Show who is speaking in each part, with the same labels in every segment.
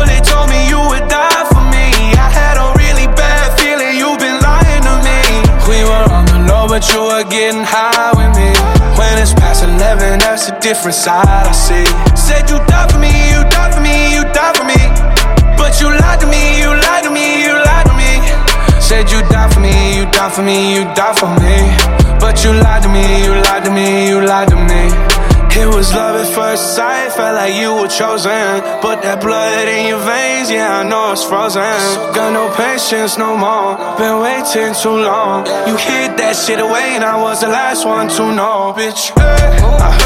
Speaker 1: bullet told me you would die for me. I had a really bad feeling, you've been lying to me. We were on the low, but you were getting high with me. When it's past 11, that's a different side I see. Said you die for me, you die for me, you die for me. But you lied to me, you lied to me, you lied to me. Said you die for me, you die for me, you die for me. But you lied to me, you lied to me, you lied to me. It was love at first sight, felt like you were chosen. But that blood in your veins, yeah, I know it's frozen. Got no patience no more, been waiting too long. You hid that shit away, and I was the last one to know, bitch. Hey, I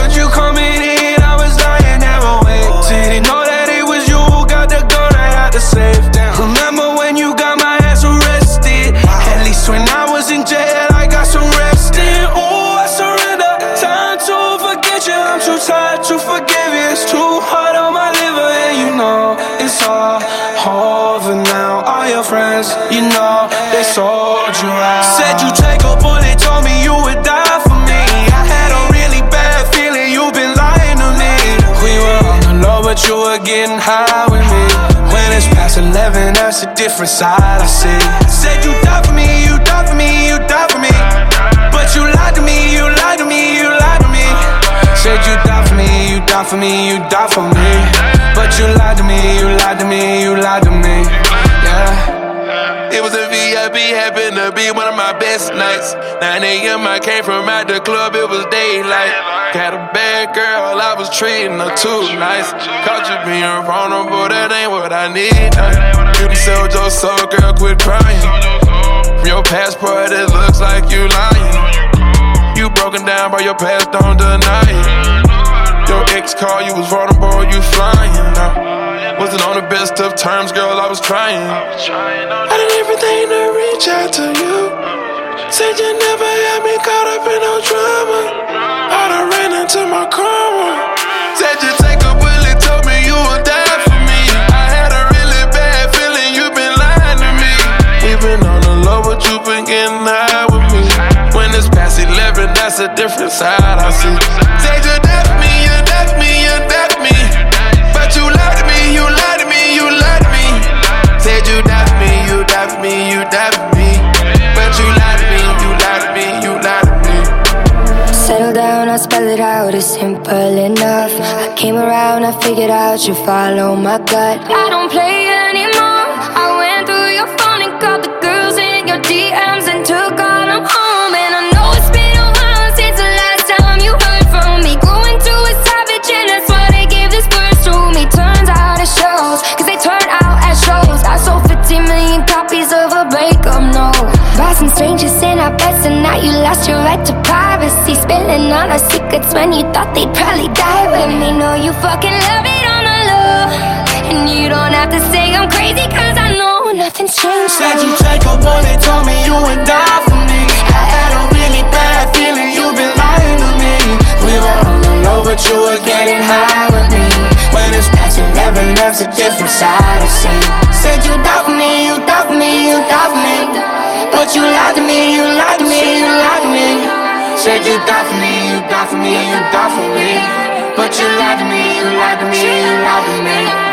Speaker 1: to forgive you. It's too hard on my liver, and you know it's all over now. All your friends, you know, they sold you out. Said you take a bullet, told me you would die for me. I had a really bad feeling you've been lying to me. We were on the low, but you were getting high with me. When it's past 11, that's a different side I see. You died for me, you died for me. But you lied to me, you lied to me, you lied to me. Yeah.
Speaker 2: It was a VIP, happened to be one of my best nights. 9 a.m. I came from out the club, it was daylight. Got a bad girl, I was treating her too nice. Caught you being vulnerable, that ain't what I need. Uh. You done sold your soul, girl, quit crying. From your passport, it looks like you lying. You broken down by your past, don't deny it. Your ex called, you was vulnerable, you flying. Now, wasn't on the best of terms, girl, I was trying. I did everything to reach out to you. Said you never had me caught up in no drama. I done ran into my karma. Said you take a bullet, told me you would die for me. I had a really bad feeling you been lying to me. We been on the low, but you been getting high with me. When it's past 11, that's a different side I see. Said you
Speaker 3: came around, I figured out you follow my gut. I don't play anymore. I went through your phone and called the girls in your DMs and took all them home. And I know it's been a while since the last time you heard from me. Grew into a savage, and that's why they gave this verse to me. Turns out it shows, cause they turn out as shows. I sold 50 million copies of a breakup note. By some strangers in our beds, and now you lost your right to. Spilling all our secrets when you thought they'd probably die with me. Know you fucking love it on the low. And you don't have to say I'm crazy, cause I know nothing's changed. Said you
Speaker 1: take a bullet, told me you would die for me. I had a really bad feeling you've been lying to me. We were on the low, but you were getting high with me. When it's past 11, that's a different side I see. Said you
Speaker 3: for me,
Speaker 1: you
Speaker 3: for me, you for me.
Speaker 1: But you lied to me, you lied to me, you lied to me. Said you died for me, you died for me, you died for me. But you lied to me, you lied to me, you lied to
Speaker 3: me.